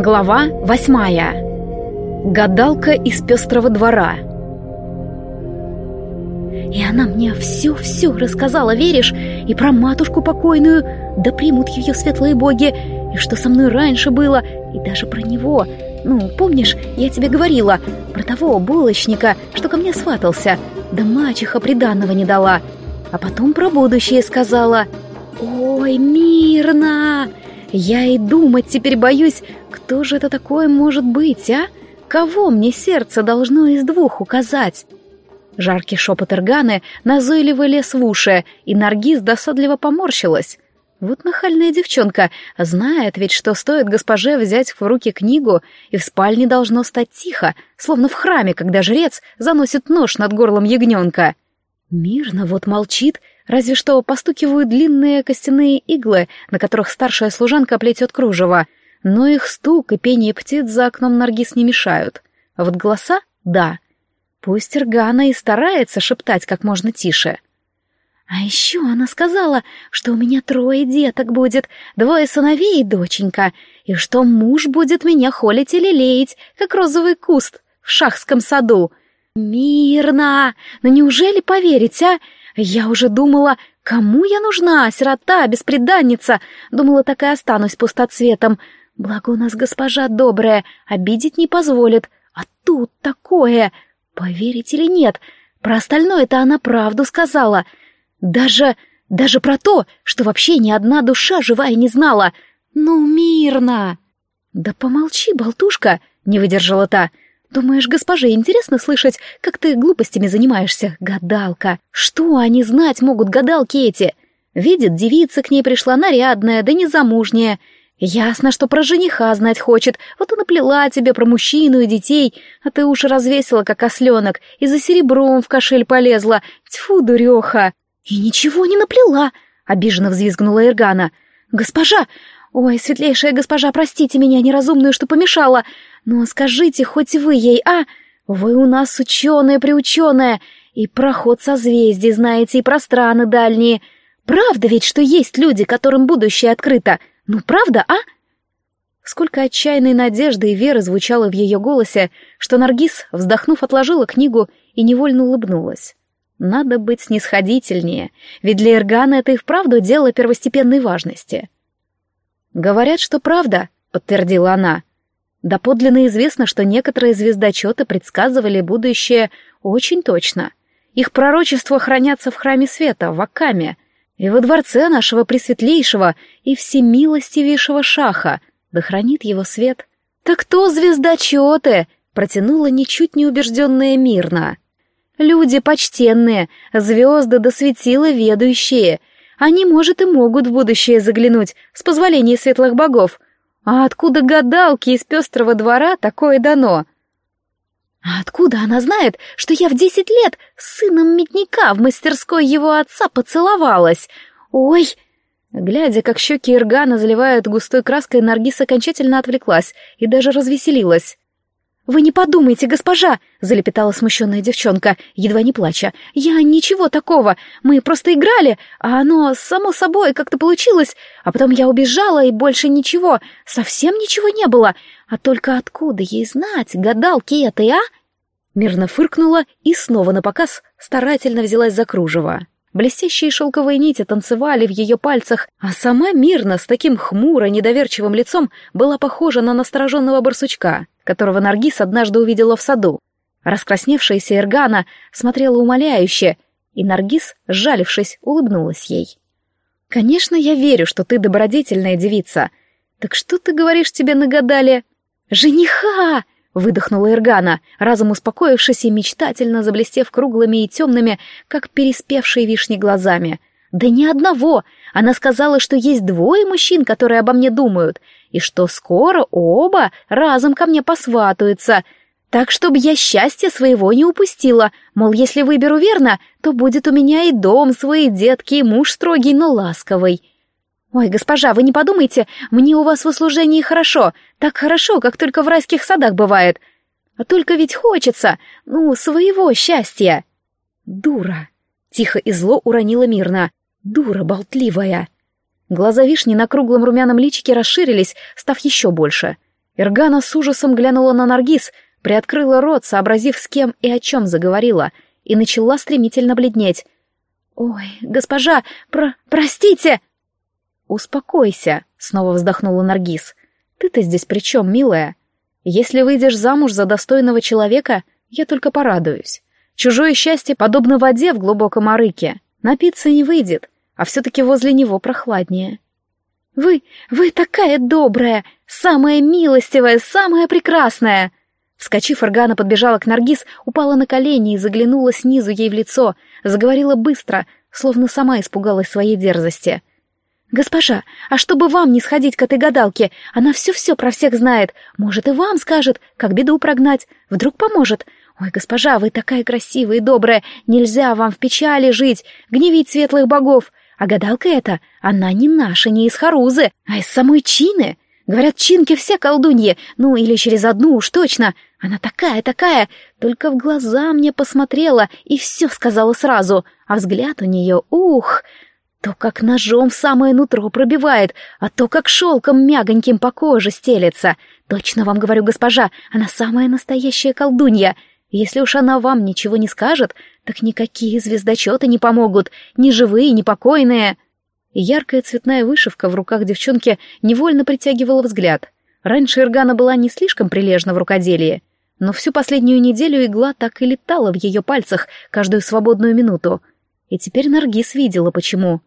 Глава восьмая. Гадалка из пестрого двора. И она мне все-все рассказала, веришь? И про матушку покойную, да примут ее светлые боги, и что со мной раньше было, и даже про него. Ну, помнишь, я тебе говорила, про того булочника, что ко мне сватался, да мачеха приданного не дала. А потом про будущее сказала. «Ой, мирно!» Я и думать теперь боюсь, кто же это такое может быть, а? Кого мне сердце должно из двух указать? Жаркий шепот Эрганы назойливо лес в уши, и Наргиз досадливо поморщилась. Вот нахальная девчонка, знает ведь, что стоит госпоже взять в руки книгу, и в спальне должно стать тихо, словно в храме, когда жрец заносит нож над горлом ягненка. Мирно вот молчит, разве что постукивают длинные костяные иглы, на которых старшая служанка плетет кружево, но их стук и пение птиц за окном Наргиз не мешают. А вот голоса — да. Пусть Иргана и старается шептать как можно тише. А еще она сказала, что у меня трое деток будет, двое сыновей и доченька, и что муж будет меня холить или леять, как розовый куст в шахском саду. Мирно! Но неужели поверить, а? Я уже думала, кому я нужна, сирота, беспреданница. Думала, так и останусь пустоцветом. Благо у нас госпожа добрая, обидеть не позволит. А тут такое... Поверить или нет, про остальное-то она правду сказала. Даже... даже про то, что вообще ни одна душа живая не знала. Ну, мирно. Да помолчи, болтушка, не выдержала та. Думаешь, госпоже интересно слышать, как ты глупостями занимаешься, гадалка? Что они знать могут, гадалки эти? Видит, девица к ней пришла нарядная, да незамужняя. Ясно, что про жениха знать хочет, вот и наплела тебе про мужчину и детей, а ты уж развесила, как осленок, и за серебром в кошель полезла. Тьфу, дуреха! И ничего не наплела, обиженно взвизгнула Иргана. Госпожа, ой, светлейшая госпожа, простите меня неразумную, что помешала, но скажите хоть вы ей, а? Вы у нас ученая-приученая, и проход созвездий знаете, и про страны дальние. Правда ведь, что есть люди, которым будущее открыто? Ну, правда, а?» Сколько отчаянной надежды и веры звучало в ее голосе, что Наргиз, вздохнув, отложила книгу и невольно улыбнулась. Надо быть снисходительнее, ведь для Эргана это и вправду дело первостепенной важности. «Говорят, что правда», — подтвердила она. Доподлинно известно, что некоторые звездочеты предсказывали будущее очень точно. Их пророчества хранятся в храме света, в Акаме, и во дворце нашего пресветлейшего и всемилостивейшего шаха, да хранит его свет. «Так кто звездочеты?» — протянула ничуть не убежденная мирно. «Люди почтенные, звезды да светила ведущие. Они, может, и могут в будущее заглянуть, с позволения светлых богов, а откуда гадалки из пестрого двора такое дано? А откуда она знает, что я в десять лет с сыном медника в мастерской его отца поцеловалась? Ой! Глядя, как щеки Иргана заливают густой краской, Наргиз окончательно отвлеклась и даже развеселилась. «Вы не подумайте, госпожа!» — залепетала смущенная девчонка, едва не плача. «Я ничего такого. Мы просто играли, а оно само собой как-то получилось. А потом я убежала, и больше ничего, совсем ничего не было. А только откуда ей знать, гадалки этой, а?» Мирно фыркнула и снова на показ старательно взялась за кружево. Блестящие шелковые нити танцевали в ее пальцах, а сама мирно с таким хмуро недоверчивым лицом была похожа на настороженного барсучка которого Наргиз однажды увидела в саду. Раскрасневшаяся Эргана смотрела умоляюще, и Наргиз, сжалившись, улыбнулась ей. «Конечно, я верю, что ты добродетельная девица. Так что ты говоришь тебе нагадали?» «Жениха!» — выдохнула Эргана, разом успокоившись и мечтательно заблестев круглыми и темными, как переспевшие вишни глазами. «Да ни одного! Она сказала, что есть двое мужчин, которые обо мне думают, и что скоро оба разом ко мне посватаются, так чтобы я счастья своего не упустила, мол, если выберу верно, то будет у меня и дом свой, детки, и муж строгий, но ласковый. Ой, госпожа, вы не подумайте, мне у вас в услужении хорошо, так хорошо, как только в райских садах бывает. А только ведь хочется, ну, своего счастья. Дура. Тихо и зло уронила мирно. Дура болтливая. Глаза вишни на круглом румяном личике расширились, став еще больше. Иргана с ужасом глянула на Наргиз, приоткрыла рот, сообразив, с кем и о чем заговорила, и начала стремительно бледнеть. «Ой, госпожа, про... простите!» «Успокойся», — снова вздохнула Наргиз. «Ты-то здесь при чем, милая? Если выйдешь замуж за достойного человека, я только порадуюсь. Чужое счастье подобно воде в глубоком арыке. Напиться не выйдет, а все-таки возле него прохладнее». «Вы, вы такая добрая, самая милостивая, самая прекрасная!» Вскочив, Аргана подбежала к Наргиз, упала на колени и заглянула снизу ей в лицо, заговорила быстро, словно сама испугалась своей дерзости. «Госпожа, а чтобы вам не сходить к этой гадалке, она все-все про всех знает. Может, и вам скажет, как беду прогнать. Вдруг поможет. Ой, госпожа, вы такая красивая и добрая. Нельзя вам в печали жить, гневить светлых богов. А гадалка эта, она не наша, не из Харузы, а из самой Чины. Говорят, Чинки все колдуньи, ну или через одну уж точно. Она такая, такая, только в глаза мне посмотрела и все сказала сразу, а взгляд у нее, ух, то как ножом в самое нутро пробивает, а то как шелком мягоньким по коже стелется. Точно вам говорю, госпожа, она самая настоящая колдунья. Если уж она вам ничего не скажет, так никакие звездочеты не помогут, ни живые, ни покойные. Яркая цветная вышивка в руках девчонки невольно притягивала взгляд. Раньше Иргана была не слишком прилежна в рукоделии, но всю последнюю неделю игла так и летала в ее пальцах каждую свободную минуту. И теперь Наргиз видела, почему.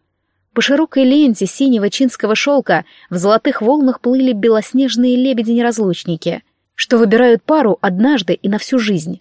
По широкой ленте синего чинского шелка в золотых волнах плыли белоснежные лебеди-неразлучники, что выбирают пару однажды и на всю жизнь.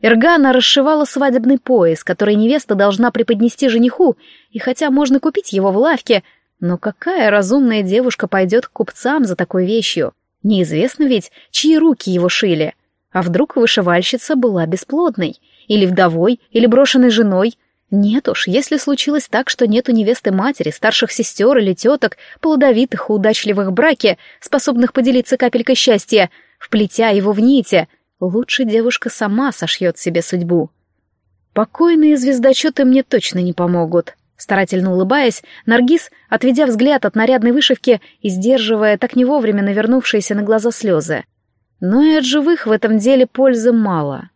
Иргана расшивала свадебный пояс, который невеста должна преподнести жениху, и хотя можно купить его в лавке, но какая разумная девушка пойдет к купцам за такой вещью? Неизвестно ведь, чьи руки его шили. А вдруг вышивальщица была бесплодной, или вдовой, или брошенной женой, нет уж, если случилось так, что нет у невесты матери, старших сестер или теток, плодовитых и удачливых браке, способных поделиться капелькой счастья, вплетя его в нити, лучше девушка сама сошьет себе судьбу. Покойные звездочеты мне точно не помогут. Старательно улыбаясь, Наргиз, отведя взгляд от нарядной вышивки и сдерживая так не вовремя навернувшиеся на глаза слезы. Но и от живых в этом деле пользы мало.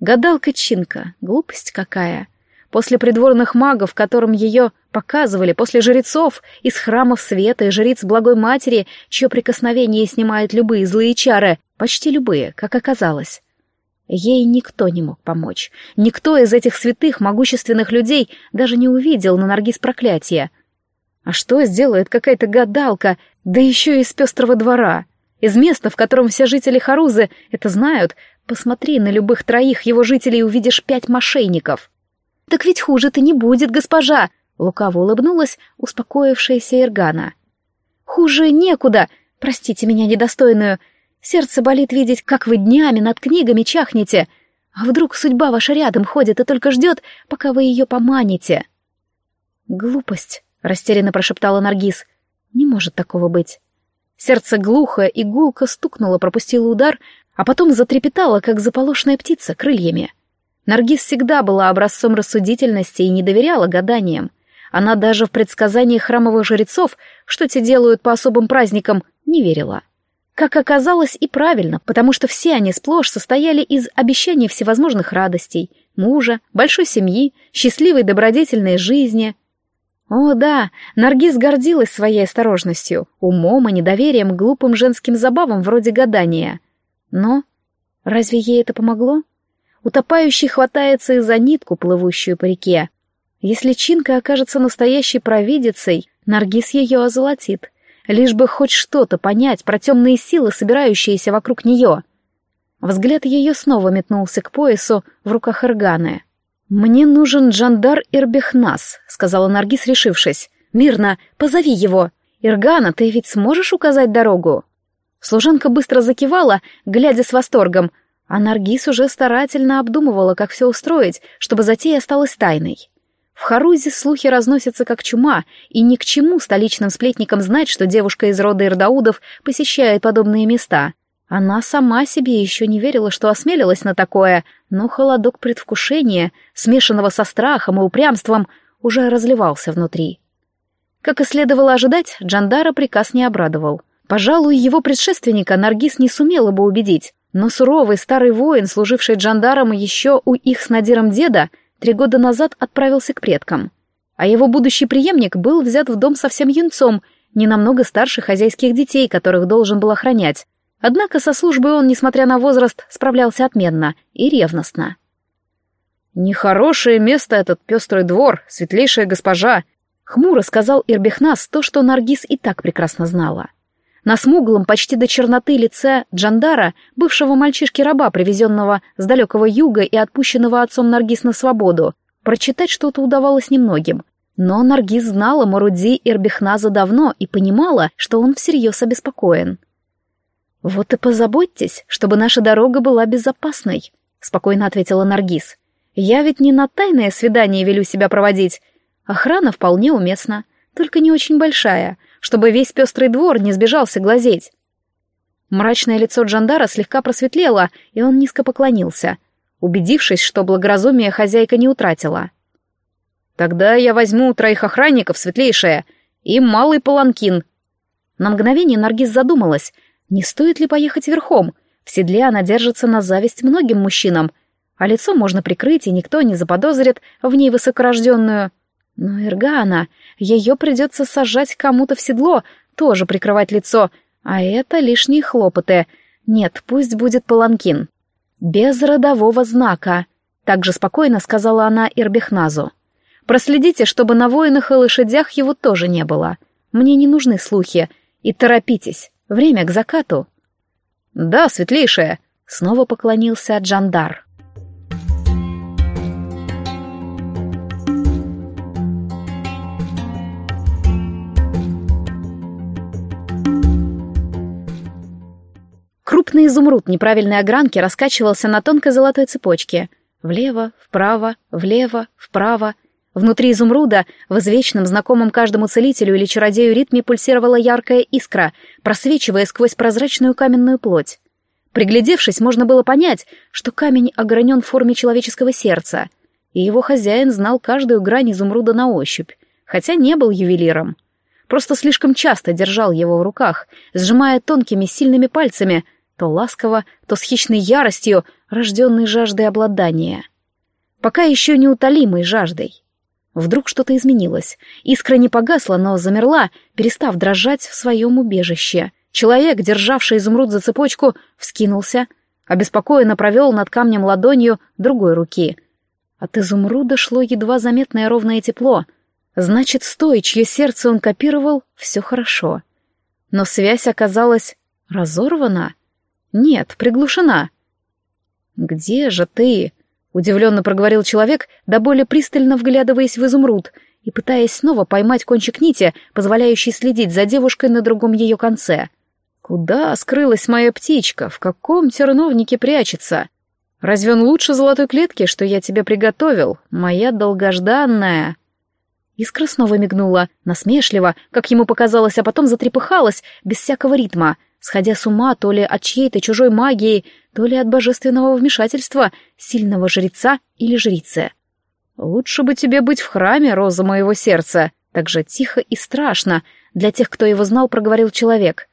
Гадалка Чинка, глупость какая — После придворных магов, которым ее показывали, после жрецов из храмов света и жриц Благой Матери, чье прикосновение снимает любые злые чары, почти любые, как оказалось. Ей никто не мог помочь. Никто из этих святых, могущественных людей даже не увидел на Наргиз проклятия. А что сделает какая-то гадалка, да еще из пестрого двора? Из места, в котором все жители Харузы это знают, посмотри на любых троих его жителей и увидишь пять мошенников. «Так ведь хуже-то не будет, госпожа!» — лукаво улыбнулась успокоившаяся Иргана. «Хуже некуда! Простите меня недостойную! Сердце болит видеть, как вы днями над книгами чахнете. А вдруг судьба ваша рядом ходит и только ждет, пока вы ее поманите?» «Глупость!» — растерянно прошептала Наргиз. «Не может такого быть!» Сердце глухо и гулко стукнуло, пропустило удар, а потом затрепетало, как заполошенная птица, крыльями. Наргиз всегда была образцом рассудительности и не доверяла гаданиям. Она даже в предсказания храмовых жрецов, что те делают по особым праздникам, не верила. Как оказалось, и правильно, потому что все они сплошь состояли из обещаний всевозможных радостей, мужа, большой семьи, счастливой добродетельной жизни. О да, Наргиз гордилась своей осторожностью, умом и недоверием к глупым женским забавам вроде гадания. Но разве ей это помогло? Утопающий хватается и за нитку, плывущую по реке. Если Чинка окажется настоящей провидицей, Наргиз ее озолотит. Лишь бы хоть что-то понять про темные силы, собирающиеся вокруг нее. Взгляд ее снова метнулся к поясу в руках Ирганы. «Мне нужен Джандар Ирбехнас», — сказала Наргиз, решившись. «Мирно, позови его. Иргана, ты ведь сможешь указать дорогу?» Служанка быстро закивала, глядя с восторгом, а Наргиз уже старательно обдумывала, как все устроить, чтобы затея осталась тайной. В Харузе слухи разносятся как чума, и ни к чему столичным сплетникам знать, что девушка из рода Ирдаудов посещает подобные места. Она сама себе еще не верила, что осмелилась на такое, но холодок предвкушения, смешанного со страхом и упрямством, уже разливался внутри. Как и следовало ожидать, Джандара приказ не обрадовал. Пожалуй, его предшественника Наргиз не сумела бы убедить, но суровый старый воин, служивший джандаром еще у их с Надиром деда, три года назад отправился к предкам. А его будущий преемник был взят в дом совсем юнцом, не намного старше хозяйских детей, которых должен был охранять. Однако со службой он, несмотря на возраст, справлялся отменно и ревностно. «Нехорошее место этот пестрый двор, светлейшая госпожа», — хмуро сказал Ирбехнас то, что Наргиз и так прекрасно знала. На смуглом, почти до черноты лице Джандара, бывшего мальчишки-раба, привезенного с далекого юга и отпущенного отцом Наргиз на свободу, прочитать что-то удавалось немногим. Но Наргиз знала Маруди Ирбехназа давно и понимала, что он всерьез обеспокоен. «Вот и позаботьтесь, чтобы наша дорога была безопасной», — спокойно ответила Наргиз. Я ведь не на тайное свидание велю себя проводить. Охрана вполне уместна, только не очень большая, чтобы весь пестрый двор не сбежался глазеть. Мрачное лицо Джандара слегка просветлело, и он низко поклонился, убедившись, что благоразумие хозяйка не утратила. «Тогда я возьму троих охранников, светлейшая, и малый паланкин». На мгновение Наргиз задумалась, не стоит ли поехать верхом. В седле она держится на зависть многим мужчинам — а лицо можно прикрыть, и никто не заподозрит в ней высокорожденную. Но Иргана, ее придется сажать кому-то в седло, тоже прикрывать лицо, а это лишние хлопоты. Нет, пусть будет паланкин. Без родового знака, также спокойно сказала она Ирбехназу. Проследите, чтобы на воинах и лошадях его тоже не было. Мне не нужны слухи. И торопитесь, время к закату. Да, светлейшая, снова поклонился Джандар. Крупный изумруд неправильной огранки раскачивался на тонкой золотой цепочке. Влево, вправо, влево, вправо. Внутри изумруда, в извечном, знакомом каждому целителю или чародею ритме пульсировала яркая искра, просвечивая сквозь прозрачную каменную плоть. Приглядевшись, можно было понять, что камень огранен в форме человеческого сердца, и его хозяин знал каждую грань изумруда на ощупь, хотя не был ювелиром. Просто слишком часто держал его в руках, сжимая тонкими сильными пальцами — то ласково, то с хищной яростью, рожденной жаждой обладания. Пока еще неутолимой жаждой. Вдруг что-то изменилось. Искра не погасла, но замерла, перестав дрожать в своем убежище. Человек, державший изумруд за цепочку, вскинулся, обеспокоенно провел над камнем ладонью другой руки. От изумруда шло едва заметное ровное тепло. Значит, с той, чье сердце он копировал, все хорошо. Но связь оказалась разорвана — нет, приглушена. «Где же ты?» — удивленно проговорил человек, до боли пристально вглядываясь в изумруд и пытаясь снова поймать кончик нити, позволяющий следить за девушкой на другом ее конце. «Куда скрылась моя птичка? В каком терновнике прячется? Разве он лучше золотой клетки, что я тебе приготовил, моя долгожданная?» Искра снова мигнула, насмешливо, как ему показалось, а потом затрепыхалась, без всякого ритма, сходя с ума то ли от чьей-то чужой магии, то ли от божественного вмешательства сильного жреца или жрицы. «Лучше бы тебе быть в храме, роза моего сердца», так же тихо и страшно, для тех, кто его знал, проговорил человек.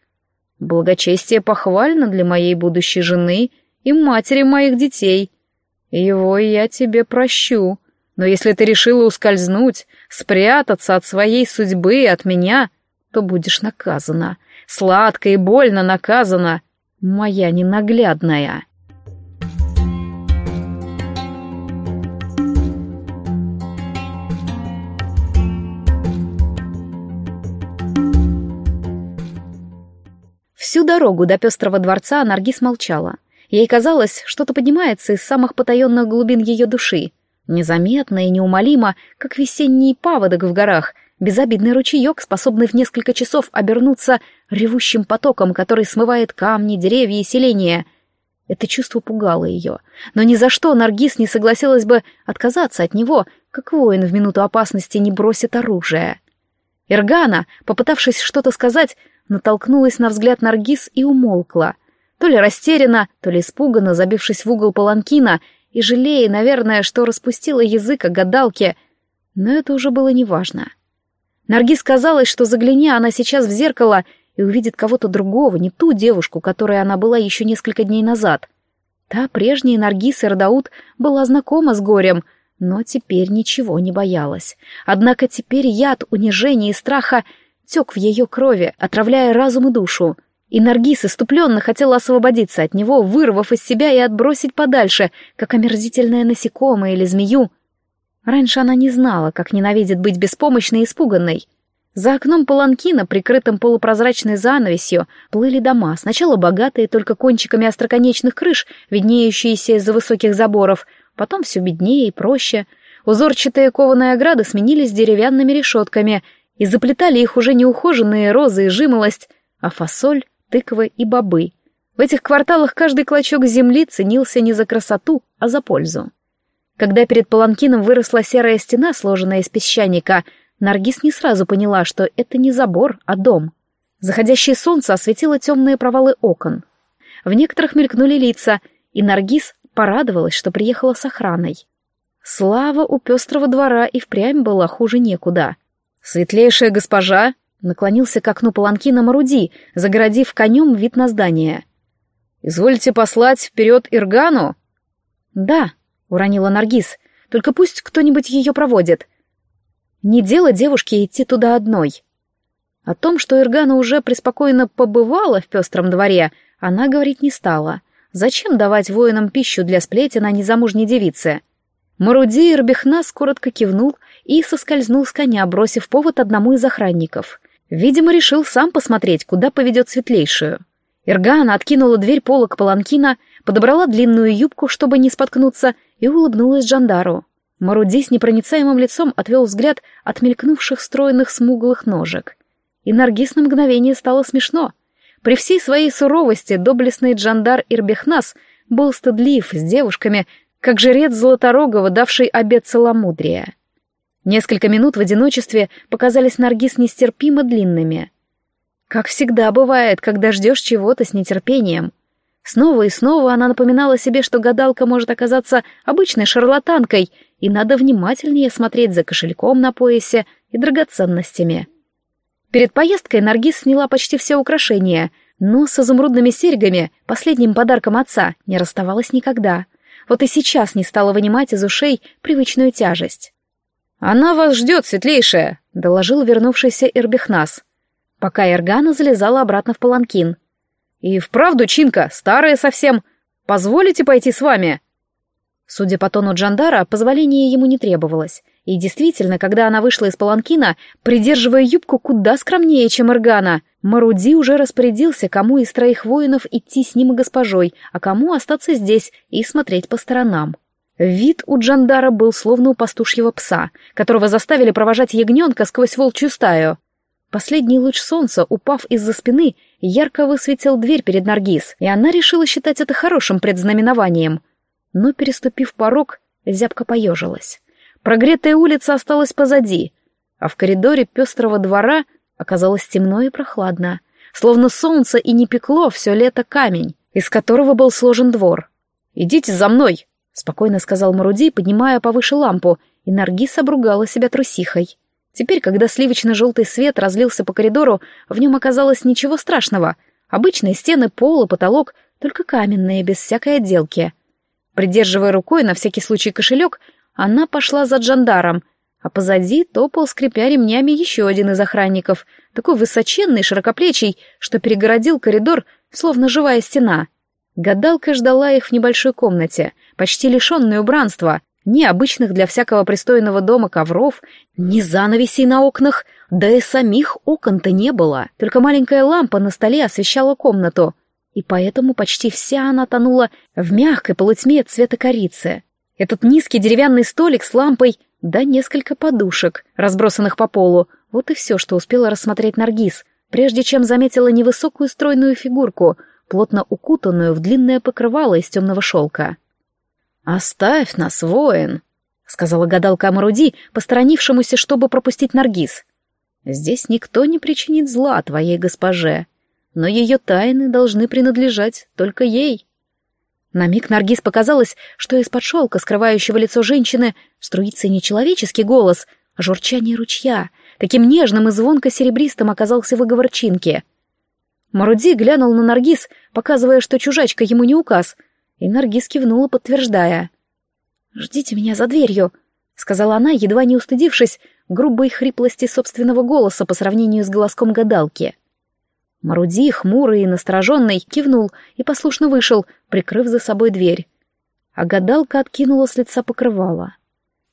«Благочестие похвально для моей будущей жены и матери моих детей. Его я тебе прощу, но если ты решила ускользнуть, спрятаться от своей судьбы и от меня, то будешь наказана, сладко и больно наказана, моя ненаглядная. Всю дорогу до пестрого дворца Наргиз молчала. Ей казалось, что-то поднимается из самых потаенных глубин ее души, незаметно и неумолимо, как весенний паводок в горах, Безобидный ручеек, способный в несколько часов обернуться ревущим потоком, который смывает камни, деревья и селения. Это чувство пугало ее. Но ни за что Наргиз не согласилась бы отказаться от него, как воин в минуту опасности не бросит оружие. Иргана, попытавшись что-то сказать, натолкнулась на взгляд Наргиз и умолкла. То ли растеряна, то ли испуганно, забившись в угол паланкина, и жалея, наверное, что распустила язык о гадалке, но это уже было неважно. Наргиз казалось, что загляни она сейчас в зеркало, и увидит кого-то другого, не ту девушку, которой она была еще несколько дней назад. Та прежняя Наргиз Эрдаут была знакома с горем, но теперь ничего не боялась. Однако теперь яд унижения и страха тек в ее крови, отравляя разум и душу. И Наргиз иступленно хотела освободиться от него, вырвав из себя и отбросить подальше, как омерзительное насекомое или змею. Раньше она не знала, как ненавидит быть беспомощной и испуганной. За окном паланкина, прикрытым полупрозрачной занавесью, плыли дома, сначала богатые только кончиками остроконечных крыш, виднеющиеся из-за высоких заборов, потом все беднее и проще. Узорчатые кованые ограды сменились деревянными решетками, и заплетали их уже неухоженные розы и жимолость, а фасоль, тыквы и бобы. В этих кварталах каждый клочок земли ценился не за красоту, а за пользу. Когда перед паланкином выросла серая стена, сложенная из песчаника, Наргиз не сразу поняла, что это не забор, а дом. Заходящее солнце осветило темные провалы окон. В некоторых мелькнули лица, и Наргиз порадовалась, что приехала с охраной. Слава у пестрого двора и впрямь была хуже некуда. «Светлейшая госпожа!» наклонился к окну паланкина Маруди, загородив конем вид на здание. «Изволите послать вперед Иргану?» «Да», — уронила Наргиз, — «только пусть кто-нибудь ее проводит. Не дело девушке идти туда одной». О том, что Иргана уже преспокойно побывала в пестром дворе, она говорить не стала. Зачем давать воинам пищу для сплетен о незамужней девице? Маруди Ирбехнас коротко кивнул и соскользнул с коня, бросив повод одному из охранников. Видимо, решил сам посмотреть, куда поведет светлейшую. Иргана откинула дверь полок паланкина, подобрала длинную юбку, чтобы не споткнуться, и улыбнулась Джандару. Маруди с непроницаемым лицом отвел взгляд от мелькнувших стройных смуглых ножек. И Наргиз на мгновение стало смешно. При всей своей суровости доблестный Джандар Ирбехнас был стыдлив с девушками, как жрец Золоторогого, давший обет целомудрия. Несколько минут в одиночестве показались Наргиз нестерпимо длинными. Как всегда бывает, когда ждешь чего-то с нетерпением. Снова и снова она напоминала себе, что гадалка может оказаться обычной шарлатанкой, и надо внимательнее смотреть за кошельком на поясе и драгоценностями. Перед поездкой Наргиз сняла почти все украшения, но с изумрудными серьгами, последним подарком отца, не расставалась никогда. Вот и сейчас не стала вынимать из ушей привычную тяжесть. «Она вас ждет, светлейшая», — доложил вернувшийся Эрбихнас, пока Эргана залезала обратно в паланкин. «И вправду, Чинка, старая совсем. Позволите пойти с вами?» Судя по тону Джандара, позволения ему не требовалось. И действительно, когда она вышла из паланкина, придерживая юбку куда скромнее, чем Эргана, Маруди уже распорядился, кому из троих воинов идти с ним и госпожой, а кому остаться здесь и смотреть по сторонам. Вид у Джандара был словно у пастушьего пса, которого заставили провожать ягненка сквозь волчью стаю. Последний луч солнца, упав из-за спины, ярко высветил дверь перед Наргиз, и она решила считать это хорошим предзнаменованием. Но, переступив порог, зябко поежилась. Прогретая улица осталась позади, а в коридоре пестрого двора оказалось темно и прохладно, словно солнце и не пекло все лето камень, из которого был сложен двор. «Идите за мной!» — спокойно сказал Маруди, поднимая повыше лампу, и Наргиз обругала себя трусихой. Теперь, когда сливочно-желтый свет разлился по коридору, в нем оказалось ничего страшного. Обычные стены, пол и потолок, только каменные, без всякой отделки. Придерживая рукой на всякий случай кошелек, она пошла за Джандаром, а позади топал, скрипя ремнями, еще один из охранников, такой высоченный, широкоплечий, что перегородил коридор, словно живая стена. Гадалка ждала их в небольшой комнате, почти лишенной убранства, ни обычных для всякого пристойного дома ковров, ни занавесей на окнах, да и самих окон-то не было, только маленькая лампа на столе освещала комнату, и поэтому почти вся она тонула в мягкой полутьме цвета корицы. Этот низкий деревянный столик с лампой, да несколько подушек, разбросанных по полу, вот и все, что успела рассмотреть Наргиз, прежде чем заметила невысокую стройную фигурку, плотно укутанную в длинное покрывало из темного шелка. «Оставь нас, воин», — сказала гадалка Амаруди, посторонившемуся, чтобы пропустить Наргиз. «Здесь никто не причинит зла твоей госпоже, но ее тайны должны принадлежать только ей». На миг Наргиз показалось, что из-под шелка, скрывающего лицо женщины, струится не человеческий голос, а журчание ручья. Таким нежным и звонко-серебристым оказался выговор Чинки. Маруди глянул на Наргиз, показывая, что чужачка ему не указ, и Наргиз кивнула, подтверждая. «Ждите меня за дверью», — сказала она, едва не устыдившись грубой хриплости собственного голоса по сравнению с голоском гадалки. Маруди, хмурый и настороженный, кивнул и послушно вышел, прикрыв за собой дверь. А гадалка откинула с лица покрывало.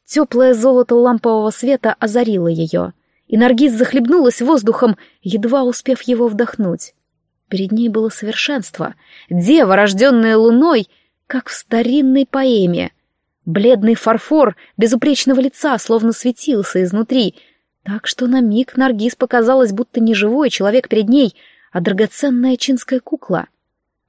Теплое золото лампового света озарило ее, и Наргиз захлебнулась воздухом, едва успев его вдохнуть. Перед ней было совершенство, дева, рожденная луной, как в старинной поэме. Бледный фарфор безупречного лица словно светился изнутри, так что на миг Наргиз показалось, будто не живой человек перед ней, а драгоценная чинская кукла.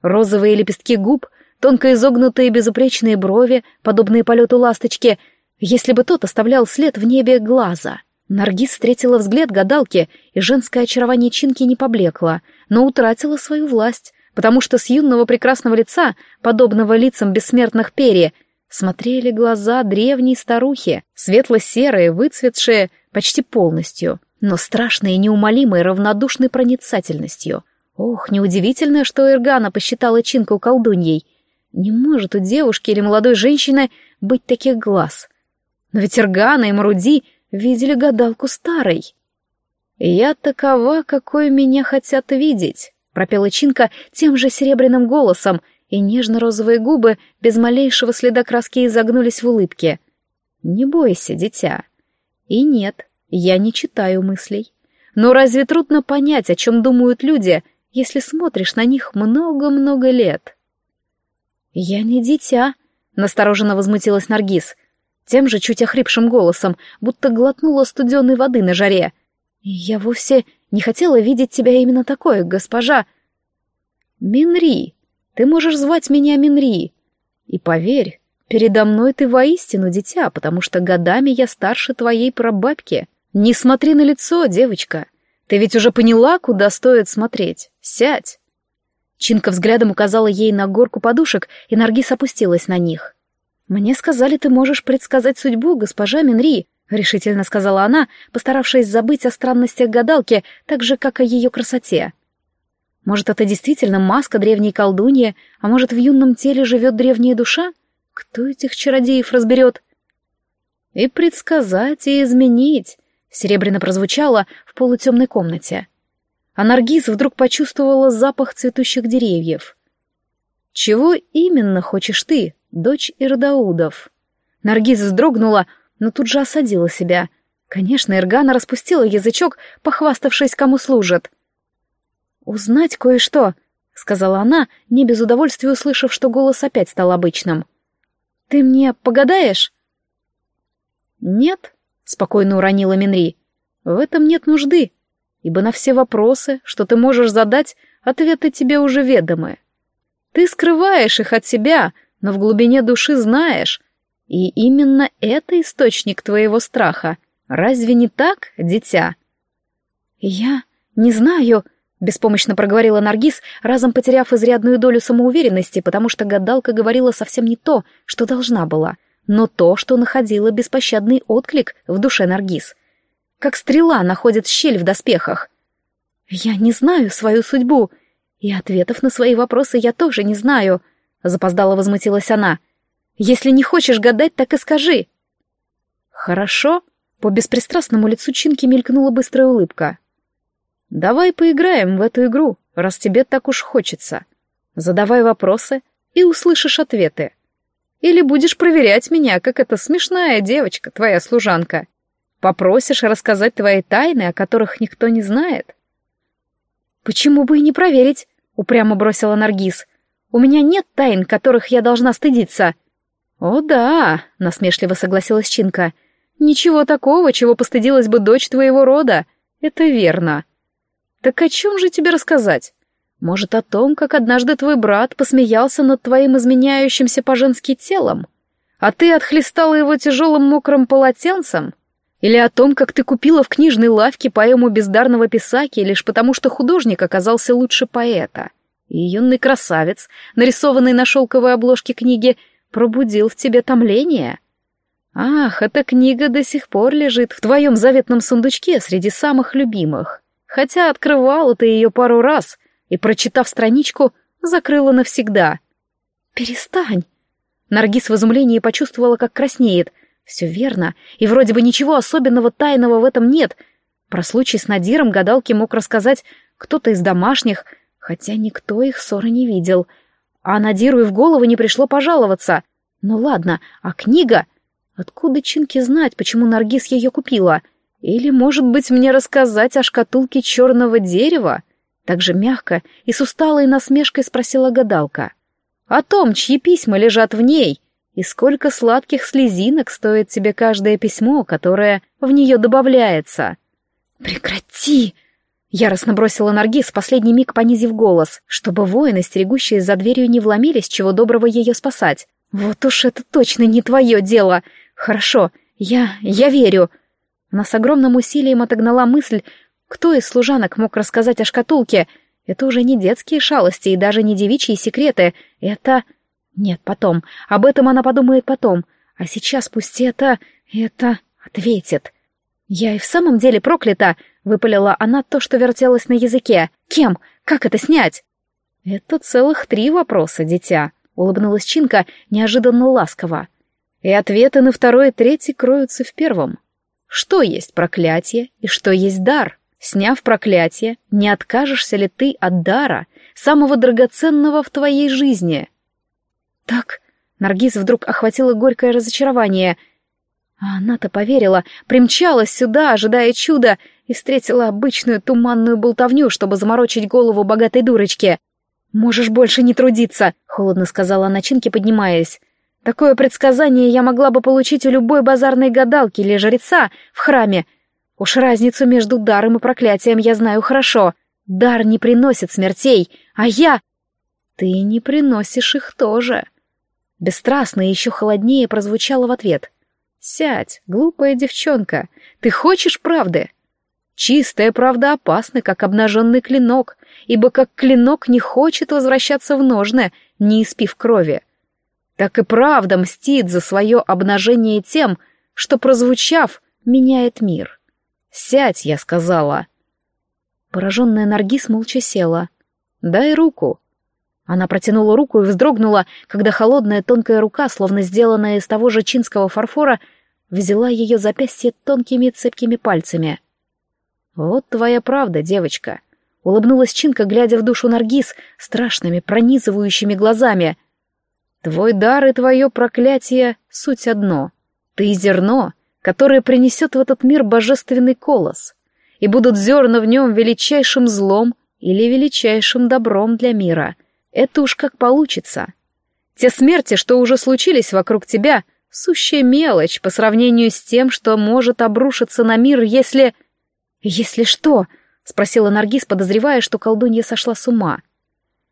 Розовые лепестки губ, тонко изогнутые безупречные брови, подобные полету ласточки — если бы тот оставлял след в небе глаза. Наргиз встретила взгляд гадалки, и женское очарование Чинки не поблекло, но утратила свою власть, потому что с юного прекрасного лица, подобного лицам бессмертных перья, смотрели глаза древней старухи, светло-серые, выцветшие почти полностью, но страшной и неумолимой равнодушной проницательностью. Ох, неудивительно, что Иргана посчитала Чинку колдуньей. Не может у девушки или молодой женщины быть таких глаз. Но ведь Иргана и Маруди видели гадалку старой. «Я такова, какой меня хотят видеть», — пропела Чинка тем же серебряным голосом, и нежно-розовые губы без малейшего следа краски изогнулись в улыбке. «Не бойся, дитя». И нет, я не читаю мыслей. Но разве трудно понять, о чем думают люди, если смотришь на них много-много лет? «Я не дитя», — настороженно возмутилась Наргиз тем же чуть охрипшим голосом, будто глотнула студеной воды на жаре. «Я вовсе не хотела видеть тебя именно такой, госпожа...» «Минри, ты можешь звать меня Минри. И поверь, передо мной ты воистину дитя, потому что годами я старше твоей прабабки. Не смотри на лицо, девочка. Ты ведь уже поняла, куда стоит смотреть. Сядь». Чинка взглядом указала ей на горку подушек, и Наргиз опустилась на них. «Мне сказали, ты можешь предсказать судьбу, госпожа Минри», — решительно сказала она, постаравшись забыть о странностях гадалки, так же, как о ее красоте. «Может, это действительно маска древней колдуньи, а может, в юном теле живет древняя душа? Кто этих чародеев разберет?» «И предсказать, и изменить», — серебряно прозвучало в полутемной комнате. А Наргиз вдруг почувствовала запах цветущих деревьев. «Чего именно хочешь ты?» Дочь Ирдаудов. Наргиз вздрогнула, но тут же осадила себя. Конечно, Иргана распустила язычок, похваставшись, кому служит. «Узнать кое-что», — сказала она, не без удовольствия услышав, что голос опять стал обычным. «Ты мне погадаешь?» «Нет», — спокойно уронила Минри, — «в этом нет нужды, ибо на все вопросы, что ты можешь задать, ответы тебе уже ведомы. Ты скрываешь их от себя, но в глубине души знаешь, и именно это источник твоего страха. Разве не так, дитя? Я не знаю, беспомощно проговорила Наргиз, разом потеряв изрядную долю самоуверенности, потому что гадалка говорила совсем не то, что должна была, но то, что находило беспощадный отклик в душе Наргиз. Как стрела находит щель в доспехах. Я не знаю свою судьбу, и ответов на свои вопросы я тоже не знаю — Запоздало возмутилась она. «Если не хочешь гадать, так и скажи». «Хорошо». По беспристрастному лицу Чинки мелькнула быстрая улыбка. «Давай поиграем в эту игру, раз тебе так уж хочется. Задавай вопросы и услышишь ответы. Или будешь проверять меня, как эта смешная девочка, твоя служанка. Попросишь рассказать твои тайны, о которых никто не знает». «Почему бы и не проверить?» — упрямо бросила Наргиз. У меня нет тайн, которых я должна стыдиться». «О да», — насмешливо согласилась Чинка. «Ничего такого, чего постыдилась бы дочь твоего рода. Это верно. Так о чем же тебе рассказать? Может, о том, как однажды твой брат посмеялся над твоим изменяющимся по-женски телом? А ты отхлестала его тяжелым мокрым полотенцем? Или о том, как ты купила в книжной лавке поэму бездарного писаки лишь потому, что художник оказался лучше поэта?» И юный красавец, нарисованный на шелковой обложке книги, пробудил в тебе томление. Ах, эта книга до сих пор лежит в твоем заветном сундучке среди самых любимых. Хотя открывала ты ее пару раз, и, прочитав страничку, закрыла навсегда. «Перестань!» Наргиз в изумлении почувствовала, как краснеет. Все верно, и вроде бы ничего особенного тайного в этом нет. Про случай с Надиром гадалки мог рассказать кто-то из домашних, хотя никто их ссоры не видел. А Надиру и в голову не пришло пожаловаться. Ну ладно, а книга? Откуда Чинки знать, почему Наргиз ее купила? Или, может быть, мне рассказать о шкатулке черного дерева? Так же мягко и с усталой насмешкой спросила гадалка. О том, чьи письма лежат в ней, и сколько сладких слезинок стоит тебе каждое письмо, которое в нее добавляется. «Прекрати!» Яростно бросила Наргиз, последний миг понизив голос, чтобы воины, стерегущие за дверью, не вломились, чего доброго ее спасать. «Вот уж это точно не твое дело! Хорошо, я... я верю!» Она с огромным усилием отогнала мысль, кто из служанок мог рассказать о шкатулке. Это уже не детские шалости и даже не девичьи секреты. Это... Нет, потом. Об этом она подумает потом. А сейчас пусть это... это... ответит. «Я и в самом деле проклята!» — выпалила она то, что вертелось на языке. «Кем? Как это снять?» «Это целых три вопроса, дитя», — улыбнулась Чинка неожиданно ласково. «И ответы на второй и третий кроются в первом. Что есть проклятие и что есть дар? Сняв проклятие, не откажешься ли ты от дара, самого драгоценного в твоей жизни?» «Так...» — Наргиз вдруг охватило горькое разочарование — а она-то поверила, примчалась сюда, ожидая чуда, и встретила обычную туманную болтовню, чтобы заморочить голову богатой дурочке. «Можешь больше не трудиться», — холодно сказала начинки, поднимаясь. «Такое предсказание я могла бы получить у любой базарной гадалки или жреца в храме. Уж разницу между даром и проклятием я знаю хорошо. Дар не приносит смертей, а я... Ты не приносишь их тоже. Бесстрастно и еще холоднее прозвучало в ответ. Сядь, глупая девчонка, ты хочешь правды? Чистая правда опасна, как обнаженный клинок, ибо как клинок не хочет возвращаться в ножны, не испив крови. Так и правда мстит за свое обнажение тем, что, прозвучав, меняет мир. «Сядь», — я сказала. Пораженная Наргиз молча села. «Дай руку». Она протянула руку и вздрогнула, когда холодная тонкая рука, словно сделанная из того же чинского фарфора, взяла ее запястье тонкими цепкими пальцами. «Вот твоя правда, девочка», — улыбнулась Чинка, глядя в душу Наргиз страшными, пронизывающими глазами. «Твой дар и твое проклятие — суть одно. Ты зерно, которое принесет в этот мир божественный колос, и будут зерна в нем величайшим злом или величайшим добром для мира. Это уж как получится. Те смерти, что уже случились вокруг тебя, Сущая мелочь по сравнению с тем, что может обрушиться на мир, если... «Если что?» — спросила Наргиз, подозревая, что колдунья сошла с ума.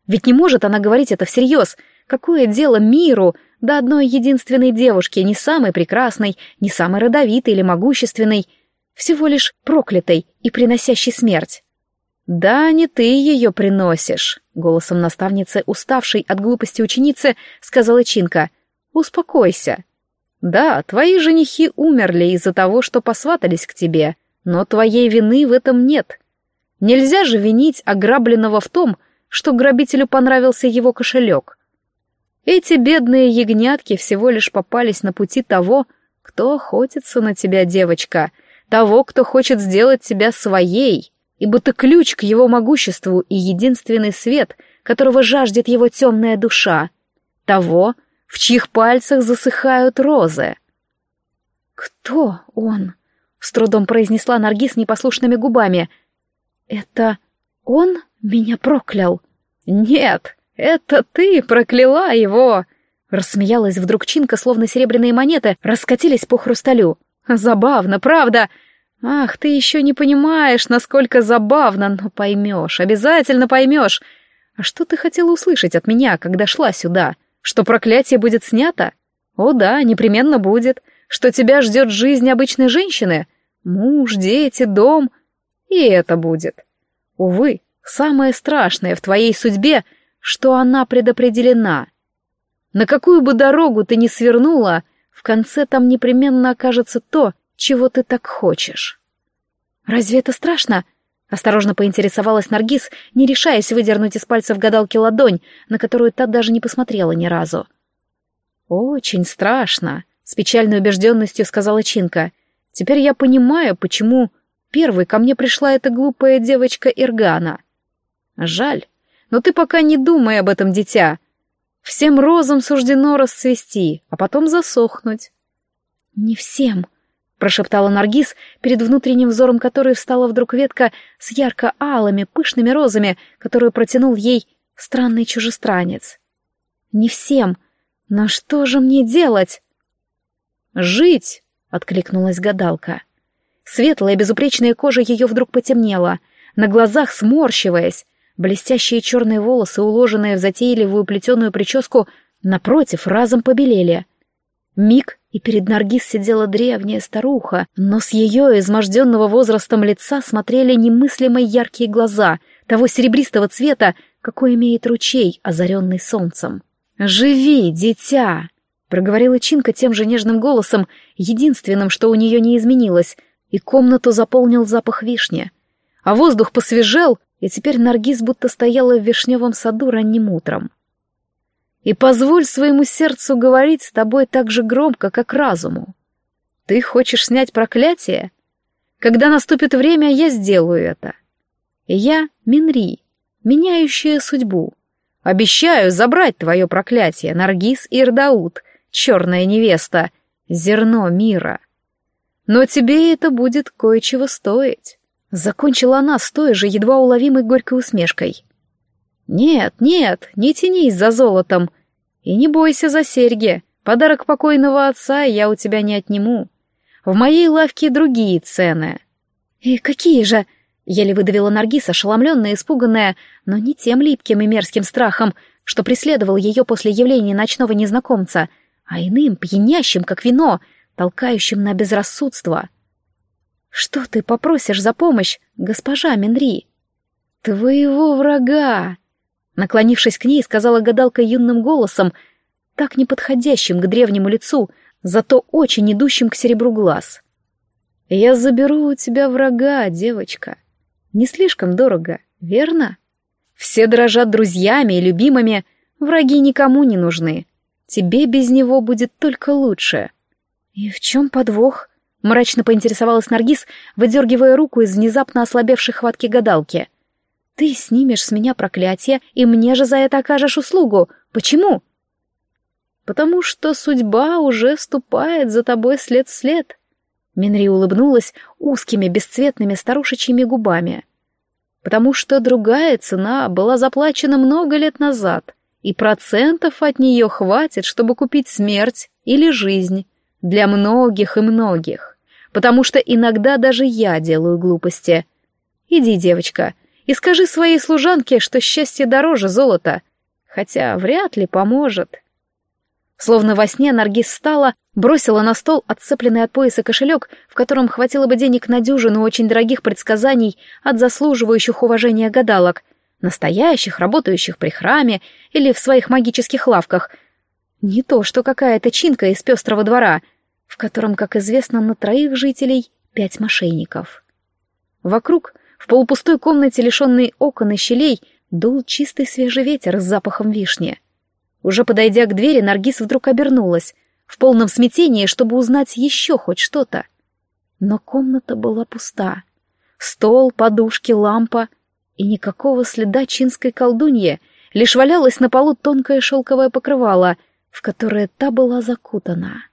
«Ведь не может она говорить это всерьез. Какое дело миру, да одной единственной девушке, не самой прекрасной, не самой родовитой или могущественной, всего лишь проклятой и приносящей смерть?» «Да, не ты ее приносишь», — голосом наставницы, уставшей от глупости ученицы, сказала Чинка. «Успокойся. Да, твои женихи умерли из-за того, что посватались к тебе, но твоей вины в этом нет. Нельзя же винить ограбленного в том, что грабителю понравился его кошелек. Эти бедные ягнятки всего лишь попались на пути того, кто охотится на тебя, девочка, того, кто хочет сделать тебя своей, ибо ты ключ к его могуществу и единственный свет, которого жаждет его темная душа, того, в чьих пальцах засыхают розы. «Кто он?» — с трудом произнесла Наргиз непослушными губами. «Это он меня проклял?» «Нет, это ты прокляла его!» Рассмеялась вдруг Чинка, словно серебряные монеты раскатились по хрусталю. «Забавно, правда? Ах, ты еще не понимаешь, насколько забавно, но поймешь, обязательно поймешь. А что ты хотела услышать от меня, когда шла сюда?» Что проклятие будет снято? О да, непременно будет. Что тебя ждет жизнь обычной женщины? Муж, дети, дом. И это будет. Увы, самое страшное в твоей судьбе, что она предопределена. На какую бы дорогу ты ни свернула, в конце там непременно окажется то, чего ты так хочешь. Разве это страшно? Осторожно поинтересовалась Наргиз, не решаясь выдернуть из пальцев гадалки ладонь, на которую та даже не посмотрела ни разу. «Очень страшно», — с печальной убежденностью сказала Чинка. «Теперь я понимаю, почему первой ко мне пришла эта глупая девочка Иргана. Жаль, но ты пока не думай об этом, дитя. Всем розам суждено расцвести, а потом засохнуть». «Не всем», прошептала Наргиз, перед внутренним взором которой встала вдруг ветка с ярко-алыми пышными розами, которую протянул ей странный чужестранец. «Не всем. Но что же мне делать?» «Жить!» — откликнулась гадалка. Светлая безупречная кожа ее вдруг потемнела, на глазах сморщиваясь, блестящие черные волосы, уложенные в затейливую плетеную прическу, напротив, разом побелели. Миг, и перед Наргиз сидела древняя старуха, но с ее изможденного возрастом лица смотрели немыслимо яркие глаза, того серебристого цвета, какой имеет ручей, озаренный солнцем. «Живи, дитя!» — проговорила Чинка тем же нежным голосом, единственным, что у нее не изменилось, и комнату заполнил запах вишни. А воздух посвежел, и теперь Наргиз будто стояла в вишневом саду ранним утром и позволь своему сердцу говорить с тобой так же громко, как разуму. Ты хочешь снять проклятие? Когда наступит время, я сделаю это. я Минри, меняющая судьбу. Обещаю забрать твое проклятие, Наргиз Ирдаут, черная невеста, зерно мира. Но тебе это будет кое-чего стоить. Закончила она с той же едва уловимой горькой усмешкой. «Нет, нет, не тянись за золотом. И не бойся за серьги. Подарок покойного отца я у тебя не отниму. В моей лавке другие цены». «И какие же?» — еле выдавила Наргиз, ошеломленная, испуганная, но не тем липким и мерзким страхом, что преследовал ее после явления ночного незнакомца, а иным, пьянящим, как вино, толкающим на безрассудство. «Что ты попросишь за помощь, госпожа Минри?» «Твоего врага!» Наклонившись к ней, сказала гадалка юным голосом, так неподходящим к древнему лицу, зато очень идущим к серебру глаз. «Я заберу у тебя врага, девочка. Не слишком дорого, верно? Все дрожат друзьями и любимыми, враги никому не нужны. Тебе без него будет только лучше». «И в чем подвох?» — мрачно поинтересовалась Наргиз, выдергивая руку из внезапно ослабевшей хватки гадалки — ты снимешь с меня проклятие, и мне же за это окажешь услугу. Почему? Потому что судьба уже ступает за тобой след в след. Минри улыбнулась узкими бесцветными старушечьими губами. Потому что другая цена была заплачена много лет назад, и процентов от нее хватит, чтобы купить смерть или жизнь для многих и многих. Потому что иногда даже я делаю глупости. Иди, девочка, и скажи своей служанке, что счастье дороже золота, хотя вряд ли поможет. Словно во сне Наргиз встала, бросила на стол отцепленный от пояса кошелек, в котором хватило бы денег на дюжину очень дорогих предсказаний от заслуживающих уважения гадалок, настоящих, работающих при храме или в своих магических лавках. Не то, что какая-то чинка из пестрого двора, в котором, как известно, на троих жителей пять мошенников. Вокруг в полупустой комнате, лишенной окон и щелей, дул чистый свежий ветер с запахом вишни. Уже подойдя к двери, Наргиз вдруг обернулась, в полном смятении, чтобы узнать еще хоть что-то. Но комната была пуста. Стол, подушки, лампа и никакого следа чинской колдуньи, лишь валялось на полу тонкое шелковое покрывало, в которое та была закутана.